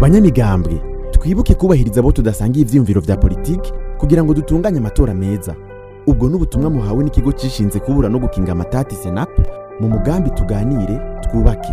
banyamigambwe twibuke kubahiriza abo tudasangiye ibyiyumviro bya politiki kugira ngo dutunganye amatora meza ubwo n'ubutumwa muhawe n'ikigo cishinze kubura no gukinga amatati senapu mu mugambi tuganire twubake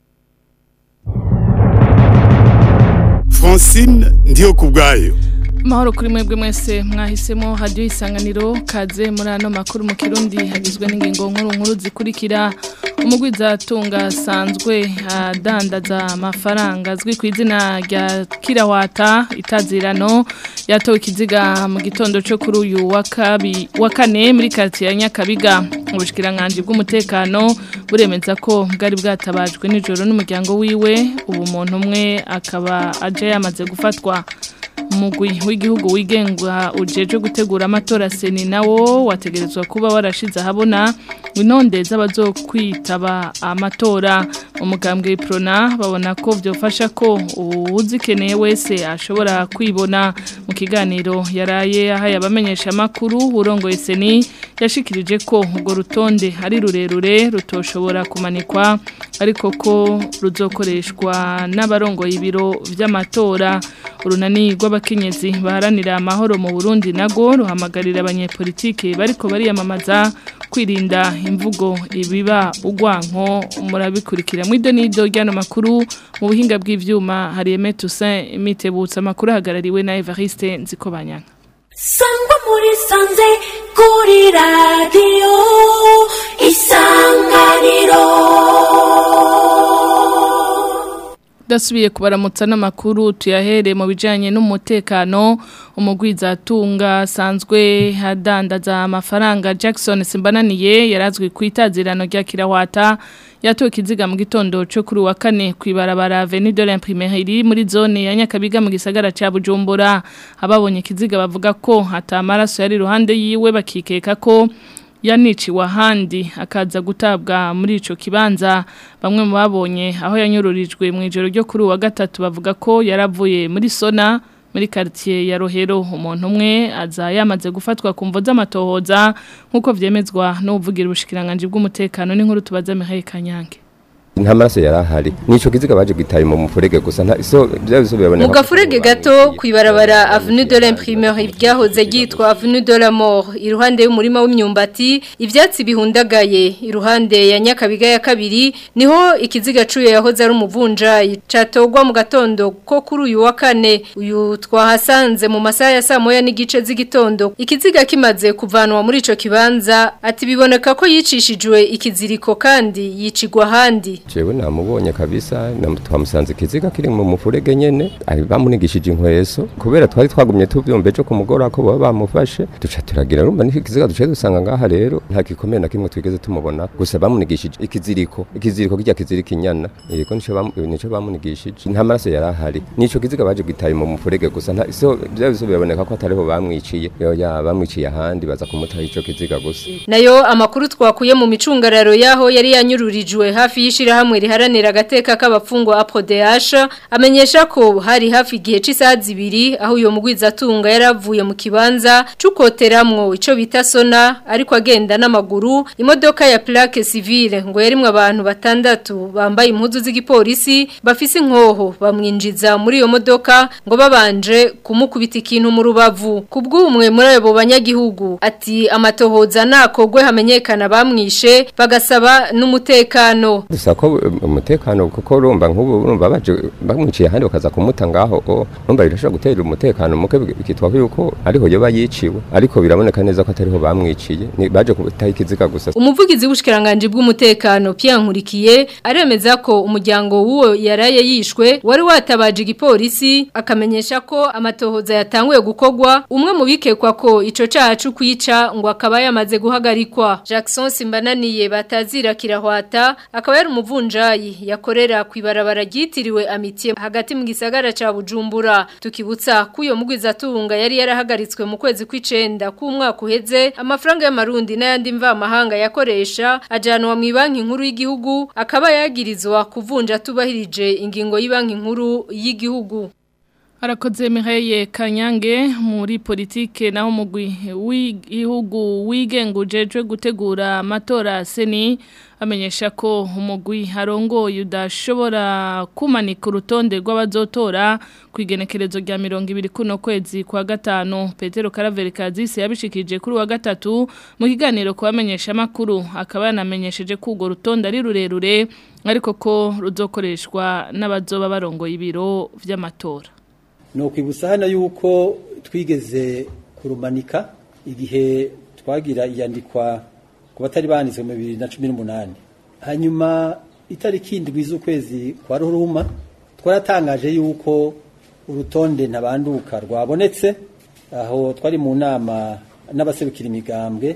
francine ndiyo ku bwayo mahoro kuri mwebwe mwese mwahisemo hadiyo isanganiro kaze muri ano makuru mu kirundi hagizwe n'ingingo nkuru nkuru zikurikira umugwizatunga asanzwe adandaza amafaranga azwi ku izina rya kirawata itazirano yatowe ikiziga mu gitondo cyo kuri uyu wa kane muri karitsiye ya nyakabiga ubushyikiranganji bw'umutekano buremeza ko bwari bwatabajwe nijoro n'umuryango wiwe ubu muntu umwe akaba aje yamaze gufatwa umugwi w'igihugu wigenga ujeje gutegura amatora seni na wo wategerezwa kuba warashize ahabona intonde z'abazokwitaba amatora umugambwe prona babona ko byofasha ko uzikeneye wese ashobora kwibona mu kiganiro yaraye ahaye abamenyesha makuru urongoye seni yashikirije ko ubwo rutonde ari rurerure rutoshobora kumanikwa ariko ko ruzokoreshwa n'abarongoye ibiro by'amatora urunani rw'abakenyezi baharanira amahoro mu Burundi nago ruhamagarira abanyepolitike bariko bariyamamaza kwirinda imvugo ibiba ugwanko murabikurikira mu ido n'ido ryano makuru mu buhinga bw'ivyuma hari Aime Toussaint Mitebutsa makuru hagarariwe na Evariste Nzikobanyana Sangwa muri sanze kuri radio isanganiro udasubiye kubaramutsa n'amakuru tuyahere mu bijyanye n'umutekano umugwizatunga asanzwe adandaza amafaranga Jackson simbananiye yarazwi ku itazirano rya kirawata yatowe ikiziga mu gitondo cyo kuri wa kane ku ibarabara Avenue de l'Imprimerie muri zone ya Nyakabiga mu gisagara cya Bujumbura ababonye ikiziga bavuga ko hatamaraso yari iruhande yiwe bakikeka ko yaniciwe ahandi akaza gutabwa muri icyo kibanza bamwe mu babonye aho yanyururijwe mu ijoro ryo kuri uwa gatatu bavuga ko yaravuye muri sona muri quartier ya Rohero umuntu umwe aza yamaze gufatwa ku mvo z'amatohoza nk'uko byemezwa n'ubuvugira ubushikiranganje bw'umutekano n'inkuru tubaza Mihaye Kanyange nta maraso yari ahari n'icyo kiziga baje gitaye mu mufurege gusa nta mu gafurege gato kwibarabara Avenue de l'Imprimerie byahoze gitwa Avenue de la Mort iruhande y'umurima w'imyumbati ibyatsi bihundagaye iruhande ya nyakabiga ya kabiri niho ikiziga cuye yahoze ari umuvunja catogwa mu gatondo ko kuri uyu wa kane uyu twahasanze mu masaha ya saa moya n'igice z'igitondo ikiziga kimaze kuvanwa muri icyo kibanza ati biboneka ko yicishijwe ikiziriko kandi yicigwa handi jewe namubonye kabisa namutwamusanze ikiziga kiri mu mufurege nyene bamunigishije inkweso kubera twari twagumye tuvyumva cyo kumugora ko baba bamufashe duca turagira rumba kiziga duca dusanga ngaha rero nta gikomeye na kimwe twigeze tumubona gusa bamunigishije ikiziriko ikiziriko kirya kiziriko inyana yego nico bamunigishije nta maraso yarahari nico kiziga baje gitaye mu mufurege gusa nta so byabiso biboneka ko atariho bamwiciye ya bamwiciye ahandi baza kumutaha ico kiziga gusa nayo amakuru twakuye mu micungararo yaho yari yanyururijwe hafi y'ishira ishyirahamwe riharanira agateka k'abafungwa apodeyasha amenyesha ko hari hafi igihe cy'isaha zibiri aho uyu mugwizatunga yari avuye mu kibanza cy'ukoteramwo icyo bita sona ariko agenda n'amaguru imodoka ya plaque civile ngo yarimwe abantu batandatu bambaye impuzu z'igipolisi bafise inkoho bamwinjiza muri iyo modoka ngo babanje kumukubita ikintu mu rubavu kubw'umwe muri abo banyagihugu ati amatohoza nakogwe hamenyekana bamwishe bagasaba n'umutekano ko umutekano kuko urumva nk'ubu urumva baje bamwiciye ahandi bakaza kumuta ngaho urumva oh, birashobora gutera umutekano muke bikitwa yuko ariho yoba yiciwe ariko biraboneka neza ko atariho bamwiciye baje gutaha ikiziga gusa umuvugizi w’ubushikiranganji bw'umutekano piyankurikiye aremeza ko umuryango w'uwo yaraye yishwe wari watabaje igipolisi akamenyesha ko amatohoza yatanguye gukogwa umwe mu bikekwa ko ico cacu kwica ngo akaba yamaze guhagarikwa Jackson Simbananiye batazira akaba yari muvunjayi yakorera ku ibarabara ryitiriwe amitiye hagati mu gisagara cya bujumbura tukibutsa ko uyu mugwizatunga yari yarahagaritswe mu kwezi kw'icenda k'umwaka uheze amafaranga y'amarundi n'ayandi mvamahanga yakoresha ajyanwa mu banki nkuru y'igihugu akaba yagirizwa kuvunja tubahirije ingingo y'Ibanki nkuru y'igihugu Arakoze Mihaye Kanyange muri politike naho mugwi ihugu wigengujejwe gutegura amatora seni amenyesha ko umugwi harongoye udashobora kumanika urutonde rw'abazotora ku igenekerezo rya mirongo ibiri kuno kwezi kwa gatanu Petero Karaveri yabishikije kuri wa gatatu mu kiganiro kubamenyesha makuru akaba yanamenyesheje ko urwo rutonde ari rurerure ariko ko ruzokoreshwa n'abazoba barongoye ibiro by’amatora. ni ukwibutsa yuko twigeze kurumanika igihe twagira iyandikwa ku batari banditswe mu bibiri na cumi n'umunani hanyuma itariki indwi z'ukwezi kwa ruhuruma twaratangaje yuko urutonde ntabanduka rwabonetse aho twari mu nama n'abaserukira imigambwe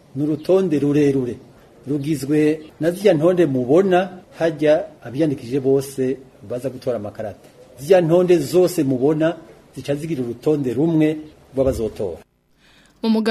ni urutonde rurerure rugizwe na ziriya ntonde mubona hajya abiyandikije bose baza gutora amakarata ziriya ntonde zose mubona zica zigira urutonde rumwe rw'abazotora mu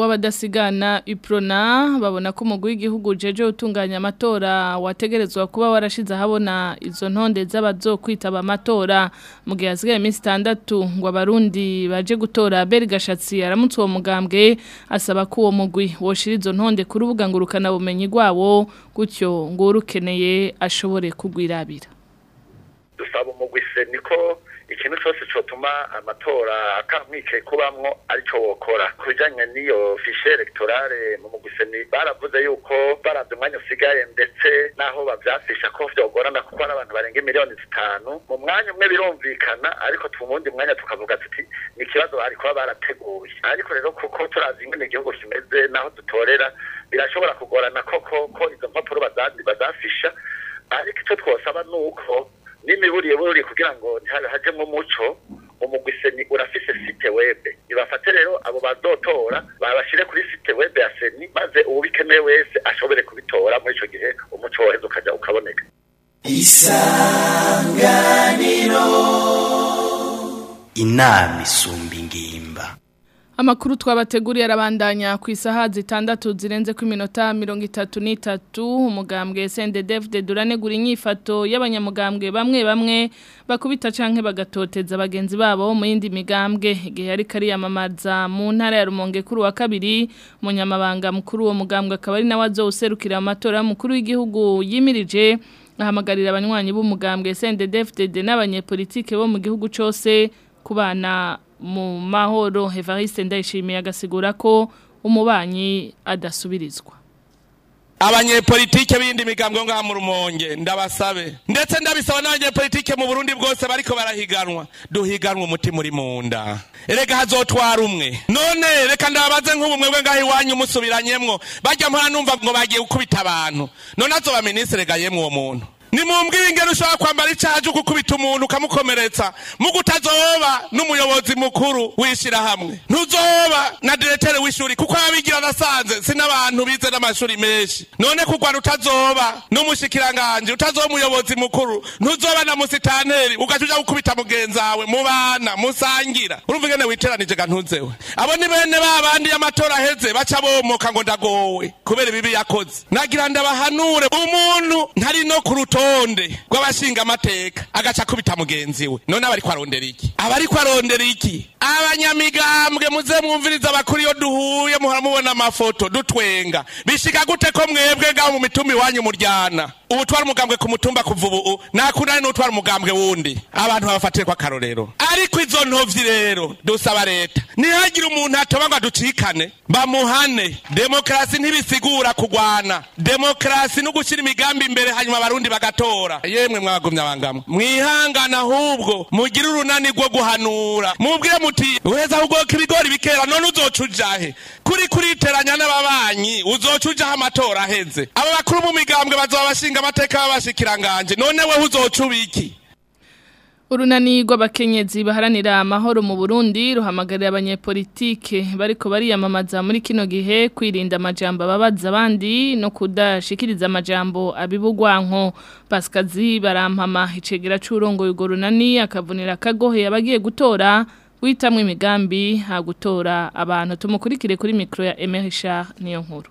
w'abadasigana iprona babona ko umugwi w'igihugu jeje utunganya amatora wategerezwa kuba warashize habona izo ntonde z'abazokwitaba amatora mu gihe hasigaye iminsi itandatu ngo abarundi baje gutora beri gashatsi aramutse uwo mugambwe asaba ko uwo mugwi woshira izo ntonde ku rubuga ngurukanabumenyi rwawo gutyo ngo urukeneye ashobore kugwirabira dusaba umugwi se niko ikintu cyose cyotuma amatora akamwicaye kubamwo aricyo wokora ku bijyanye n'iyo fishe elegtorale mu muguseni baravuze yuko baravye umwanya usigaye ndetse n'aho bavyafisha ko vyogorana kuko ari abantu barenga miliyoni zitanu mu mwanya umwe birumvikana ariko twumundi mwanya tukavuga tuti ni ikibazo bariko baba barateguye ariko rero kuko turazi ingene igihugu kimeze n'aho dutorera birashobora kugorana koko ko izo mpapuro bazafisha ariko icyo twasaba ni uko n'imiburiye bururi kugira ngo hajemo umuco umugwi seni urafise site webe ibafate rero abo bazotora babashyire kuri site webe ya seni maze uwubikeneye wese ashobore kubitora muri icyo gihe umuco woheza ukajya ukaboneka isanganiro inama isumba ingimba Amakuru twabateguriye arabandanya ku isaha zitandatu zirenze ku minota mirongo itatu n'itatu umugambwe SNDD Durane gura inyifato y'abanyamugambwe bamwe bamwe bakubita canke bagatoteza bagenzi babo mu yindi migambwe igihe yari kariyamamaza mu ntara ya Rumonge kuri wa kabiri munyamabanga mukuru wo mugambwe akaba ari nawe azoserukira amatora mukuru w'igihugu yimirije ahamagarira abanywanyi b'umugambwe SNDD n'abanyepolitike bo mu gihugu cyose kubana mu mahoro Evariste ndayishimiye agasigura ko umubanyi adasubirizwa abanyepolitike b'indi migambwe ngaha mu ndabasabe ndetse ndabisaba n'abanyepolitike mu burundi bwose bariko barahiganwa duhiganwa umutima muri mu nda reka hazotwara umwe none reka ndabaze nk'ubumwe bwe ngaho iwanyu musubiranyemwo bajya mpora numva ngo bagiye gukubita abantu none azoba minisitiri gayemwo uwo muntu ni mu mbwingero ushobora kwambara icyaha cyo gukubita umuntu ukamukomeretsa mu gutazoba n'umuyobozi mukuru w'ishyirahamwe ntuzoba na diretere w'ishuri kuko ababigira arasanze si n'abantu bize n'amashuri menshi none kugwana utazoba n'umushikiranganje utazoba umuyobozi mukuru ntuzoba na musitaneri ugahita ujya gukubita mugenzi wawe mu musangira urumva ingene witeranije gantunzewe abo ni bene ba bandi y'amatora aheze baca bomoka ngo ndagowe kubera ibibi yakoze nagira ndabahanure umuntu ntari no ku urutonde rw'abashinga amateka agaca akubita mugenzi we none abari kwarondera iki abari kwarondera iki abanyamigambwe muze mwumviriza abakuru iyo duhuye muhora mubona amafoto dutwenga bishiga gute ko mwebwe ngaho mu mitumi iwanyu muryana ubutwara umugambwe ku mutumba kuva ubu nakunani n'utwara umugambwe wundi abantu babafatire ko akarorero ariko izo ntovyi rero dusaba leta ntihagira umuntu atoba ngo aducikane bamuhane demokarasi ntibisigura kugwana demokarasi no gushyira imigambi imbere hanyuma abarundi bagatora yemwe mwagumye abangamwe mwihangana ahubwo mugire urunani rwo guhanura mubwire muti uheza ahubwo ibigori bikera none uzoca ujahe kuri kuriteranya n'ababanyi uzoca ujaho amatora aheze aba bakuru mu migambwe bazaba bashinga amateka y'abashikirangange none wowe uzoca ubiki urunani rw'abakenyezi baharanira amahoro mu burundi ruhamagarira abanyepolitike bariko bariyamamaza muri kino gihe kwirinda amajambo ababaza abandi no kudashikiriza amajambo abibugwanko pasikazi barampama icegera c'urongo urwo runani akavunira kagohe abagiye gutora witamwe imigambi ha gutora abantu tumukurikire kuri mikoro ya emerisha niyo nkuru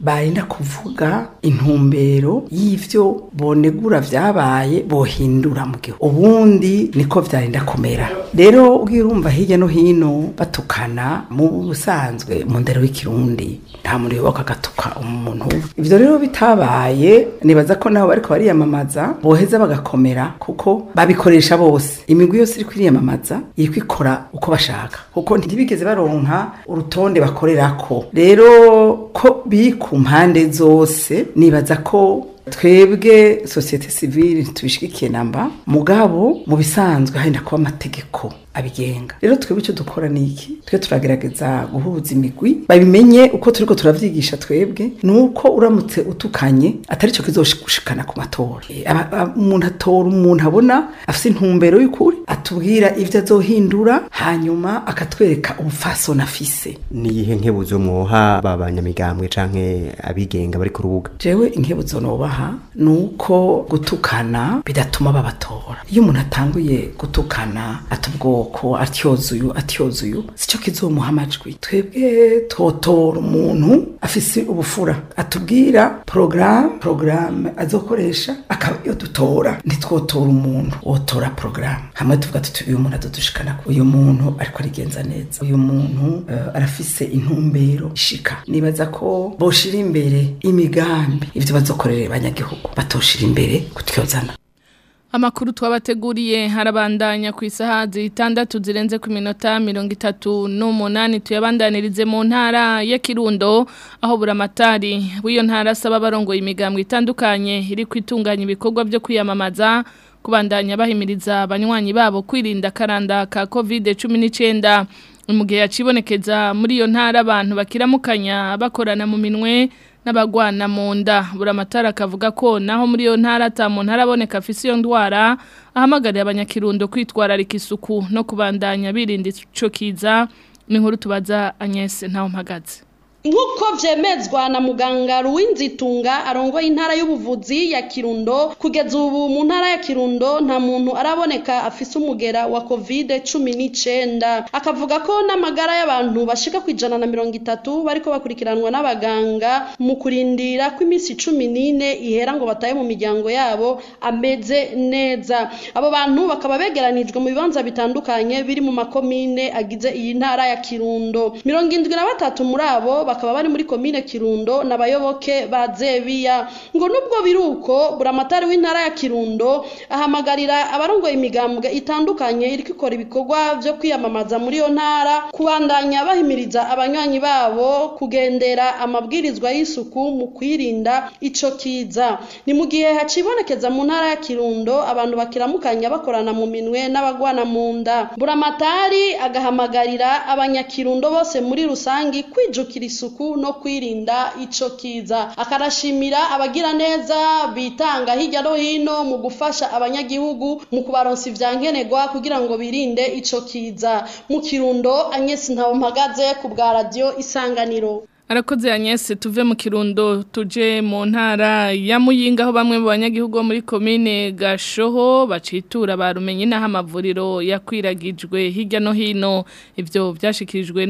barinda kuvuga intumbero yibyo bonegura byabaye bohindura mu gihe ubundi niko vyarinda kumera rero ubwirumva hirya no hino batukana mu ubusanzwe mu ndero y'ikirundi nta muntu yoboka agatuka umuntu ibyo rero bitabaye nibaza ko nabo bariko bariyamamaza boheza bagakomera kuko babikoresha bose imigwi yose iri kwiriyamamaza iri kwikora uko bashaka kuko ntibigeze baronka urutonde bakorera ko rero ko biri ku mpande zose nibaza ko twebwe sosiyete sivile ntitubishigikiye namba mugabo mu bisanzwe harinda kuba amategeko abigenga rero twebwe icyo dukora ni iki twe turagerageza guhuza imigwi babimenye uko turi ko turabyigisha twebwe ni uko uramutse utukanye atari cyo kizoshikana ku matora eh, umuntu atora umuntu abona afite intumbero y'ukuri atubwira ibyo azohindura hanyuma akatwereka ubufasoni afise n'iyihe nkebuzo mwoha ba banyamigambwe canke abigenga bari ku rubuga jewe inkebuzo nobaha ni uko gutukana bidatuma babatora iyo umuntu atanguye gutukana atubwo amaboko atyozuyu si cyo kizomuha amajwi twebwe totora umuntu afise ubufura atubwira porogaramu porogaramu azokoresha akaba iyo dutora ntitwotora umuntu wotora porogaramu hamwe tuvuga tuti uyu muntu adudushikana uyu muntu ariko arigenza neza uyu muntu eh, arafise intumbero ishika nibaza ko boshira imbere imigambi ivyo bazokorera abanyagihugu batoshira imbere kutyozana Amakuru twabateguriye harabandanya ku isaha zitandatu zirenze ku minota mirongo itatu n'umunani tuyabandanirize mu ntara ya Kirundo ahobura buramatari w'iyo ntara asaba abarongoye imigambwe itandukanye iri kwitunganya ibikorwa byo kwiyamamaza kubandanya bahimiriza abanywanyi babo kwirinda karanda ka covid cumi n'icyenda mu gihe yacibonekeza muri iyo ntara abantu bakiramukanya bakorana mu minwe n'abagwana mu nda buramatara akavuga ko naho muri iyo ntara atamuntu araboneka afise iyo ndwara ahamagarira abanyakirundo kwitwararika isuku no kubandanya birinda icyo kiza ni nkuru tubaza anyese ntawe mpagaze nk'uko byemezwa na muganga ruwinzitunga arongoye intara y'ubuvuzi ya kirundo kugeza ubu mu ntara ya kirundo nta muntu araboneka afise umugera wa covid cumi n'icyenda akavuga ko n'amagara y'abantu bashika ku ijana na mirongo itatu bariko bakurikiranwa n'abaganga mu kurindira kw'iminsi cumi n'ine ihera ngo bataye mu miryango yabo ameze neza abo bantu bakaba begeranijwe mu bibanza bitandukanye biri mu makomine agize iyi ntara ya kirundo mirongo indwi na batatu muri abo bakaba bari muri komine kirundo bayoboke ba zebiya ngo nubwo biri uko buramatari w'intara ya kirundo ahamagarira abarongoye imigambwe itandukanye iri ikora ibikorwa byo kwiyamamaza muri iyo ntara kubandanya bahimiriza abanywanyi babo kugendera amabwirizwa y'isuku mu kwirinda ico kiza ni mu gihe hacibonekeza mu ntara ya kirundo abantu bakiramukanya bakorana mu minwe n'abagwana mu nda buramatari agahamagarira abanyakirundo bose muri rusange kwijukira isuku no kwirinda ico kiza akanashimira abagiraneza bitanga hirya no hino mu gufasha abanyagihugu mu kubaronsa ivyankenerwa kugira ngo birinde ico kiza mu kirundo Agnes Ntawompagaze ku bwa radio Isanganiro arakoze Agnes tuve mu kirundo tuje mu ntara ya muyinga aho bamwe mu banyagihugu muri komine gashoho bacitura barumenye n'aho amavuriro yakwiragijwe hirya no hino ibyo byashyikirijwe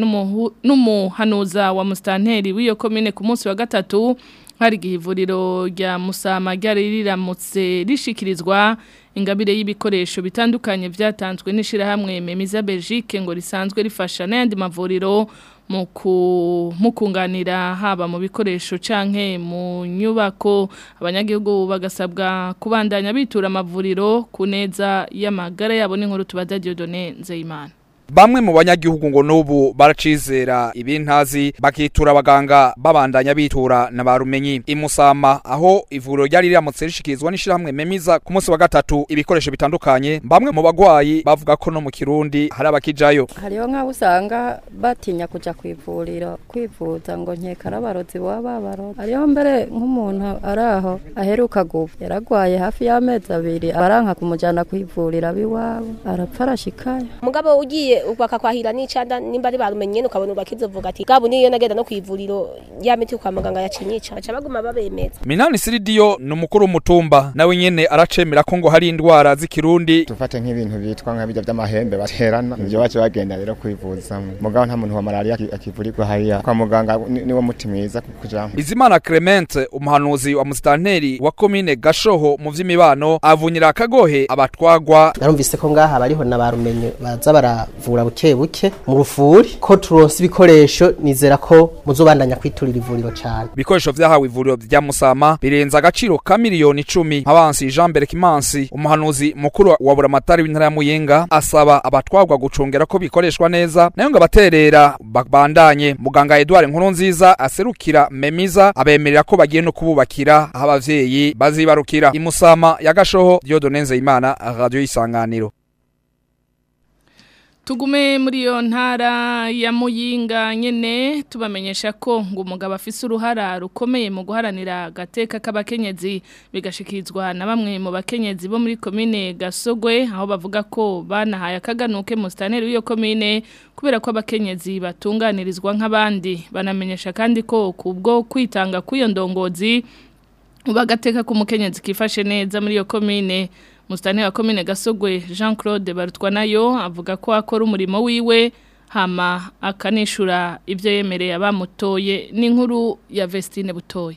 n'umuhanuza wa musitanteri w'iyo komine ku munsi wa gatatu hari igihe ivuriro rya musama ryari riramutse rishikirizwa ingabire y'ibikoresho bitandukanye byatanzwe n'ishyirahamwe memiza belgique ngo risanzwe rifasha n'ayandi mavuriro mu mukunganira haba mu bikoresho canke mu nyubako abanyagihugu bagasabwa kubandanya bitura amavuriro ku neza y'amagara yabo n'inkuru tubaza Nzeyimana bamwe mu banyagihugu ngo n'ubu baracizera ibintazi bakitura abaganga babandanya bitura na barumenyi imusama aho ivuriro ryari riramutse rishikirizwa n'ishyirahamwe memiza ku munsi wa gatatu ibikoresho bitandukanye bamwe mu bagwayi bavuga ko no mu kirundi hari abakijayo hariho nk'aho usanga batinya kujya ku ivuriro kwivuza ngo nkeka arabarozi baba babarozi hariho mbere nk'umuntu ari aho aheruka guba yaragwaye hafi y'amezi abiri abaranka kumujyana ku ivuriro ab'iwabo arapfa arashikaya mugabo ugiye bakakwahira n'icanda nimba ari barumenye ukabona ubakizovuga ati gabu niyo nagenda no kwivuriro ya miti kwa muganga yacinyica baca baguma babemeza Minani ni numukuru umutumba nawe nyene aracemera ko ngo hari indwara z'ikirundi tufate nk'ibintu bitwa nka bijya by'amahembe baterana nivyo bace bagenda rero kwivuza mugabo nta muntu wa malaria akivurirwa hariya kwa muganga niwo muti mwiza kujambo Izimana Clemente umuhanuzi wa musitanteri wa komine Gashoho mu vy'imibano avunyira akagohe abatwagwa narumvise ko ngaha bariho na barumenye baza baravu kuvura buke buke mu rufuri ko turonse ibikoresho nizera ko muzobandanya kwiturira ivuriro cyane ibikoresho vyahawe ivuriro rya Musama birenza agaciro ka miliyoni 10 Habansi Jean Berek Mansi umuhanuzi mukuru wa Buramatari w'intara ya Muyinga asaba abatwagwa gucungera ko bikoreshwa neza nayo ngabaterera babandanye muganga Nkuru nziza aserukira Memiza abemerera ko bagiye no kububakira aho abavyeyi bazibarukira imusama ya gashoho Dieudonne imana Radio yisanganiro tugume muri iyo ntara ya muyinga nyine tubamenyesha ko ngo umugabo afise uruhara rukomeye mu guharanira agateka k'abakenyezi bigashikirizwa na bamwe mu bakenyezi bo muri komine gasogwe aho bavuga ko banahaye akaganuke musitaneri w'iyo komine kubera ko abakenyezi batunganirizwa nk'abandi banamenyesha kandi ko kubwo kwitanga kw'iyo ndongozi ubagateka k'umukenyezi kifashe neza muri iyo komine musitani wa komine gasogwe jean claude barutwa nayo avuga ko akora umurimo wiwe hama akanishura ibyo yemereye abamutoye n'inkuru ya vestine butoye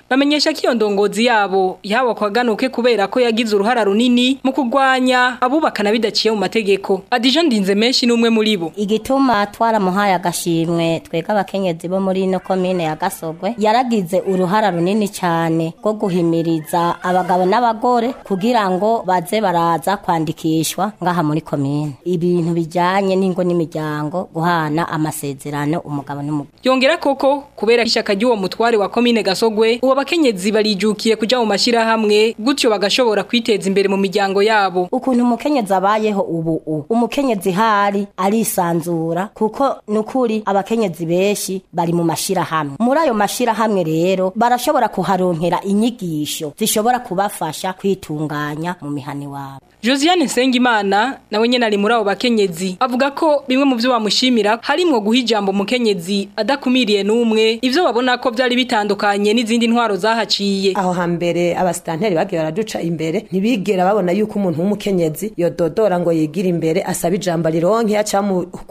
bamenyesha ko iyo ndongozi yabo yahawe ako kaganuke kubera ko yagize uruhara runini mu kurwanya mwanya abubakana bidaciye mu mategeko adija ndinze menshi n'umwe muri bo igituma twaramuhaye agashimwe twega abakenyezi bo muri ino komine ya gasogwe yaragize uruhara runini cyane rwo guhimiriza abagabo n'abagore kugira ngo baze baraza kwandikishwa ngaha muri komine ibintu bijyanye n'ingo n'imiryango guhana amasezerano umugabo n'umugore yongera koko kubera ishyaka ry'uwo mutware wa komine gasogwe uwo bakenyezi barijukiye kujya mu mashyirahamwe gutyo bagashobora kwiteza imbere mu miryango yabo ukuntu umukenyezi abayeho ubu u umukenyezi hari arisanzura kuko nukuri abakenyezi benshi bari mu mashirahamwe muri ayo mashirahamwe rero barashobora kuharonkera inyigisho zishobora kubafasha kwitunganya mu mihani wabo Josiane Nsengimana nawe nyene ari muri abo bakenyezi avuga ko bimwe mu byo bamushimira harimo guha ijambo umukenyezi adakumiriye n'umwe ibyo babona ko byari bitandukanye n'izindi ntwaro zahaciye aho hambere abasitanteri bagiye baraduca imbere ntibigera babona yuko umuntu umukenyezi yododora ngo yigire imbere asaba ijambo rironke acamukumira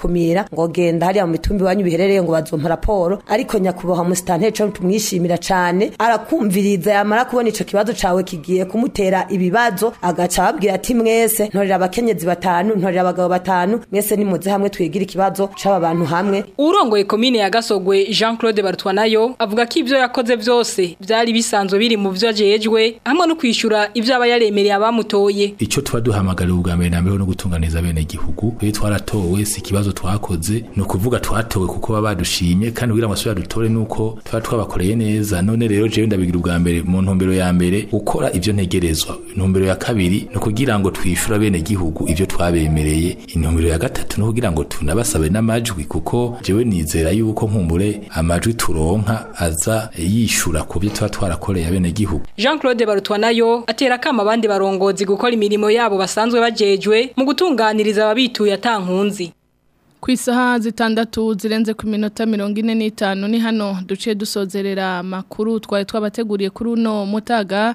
ngo genda hariya mu mitumbi wanyu biherereye ngo bazompa raporo ariko nyakubahwa musitanteri co tumwishimira cane arakumviriza yamara kubona ico kibazo cawe kigiye kumutera ibibazo agaca ababwira ati mwese ntorera abakenyezi batanu ntorera abagabo batanu mwese nimuze hamwe twigire ikibazo c'aba bantu hamwe urongoye komine ya gasogwe jean claude barutwanayo avuga ko ibyo yakoze byose byari bisanzwe biri mu vyo ajejwe hamwe no kwishyura ivyo aba yaremereye abamutoye ico kuba duhamagariwe ubwa mbere na mbere no gutunganiza bene gihugu iyo twaratowe si ikibazo twakoze ni ukuvuga twatowe kuko baba badushimye kandi kugira ngo basubira dutore uko tuba twabakoreye neza none rero jewe ndabigira ubwa mbere mu ntumbero ya mbere gukora ibyo ntegerezwa intumbero ya kabiri ni ukugira ngo twishura bene gihugu ibyo twabemereye intumbero ya gatatu ni ukugira ngo tunabasabe n'amajwi kuko jewe nizera yuko nkumbure amajwi turonka aza yishyura ku byo tuba twarakoreye bene gihugu Jean Claude Barutwanayo atera kama abandi barongozi gukora imirimo yabo basanzwe bajejwe mu gutunganiriza ababituye atankunzi ku isaha zitandatu zirenze ku minota mirongo ine n'itanu ni hano duce dusozerera amakuru twari twabateguriye kuri uno mutaga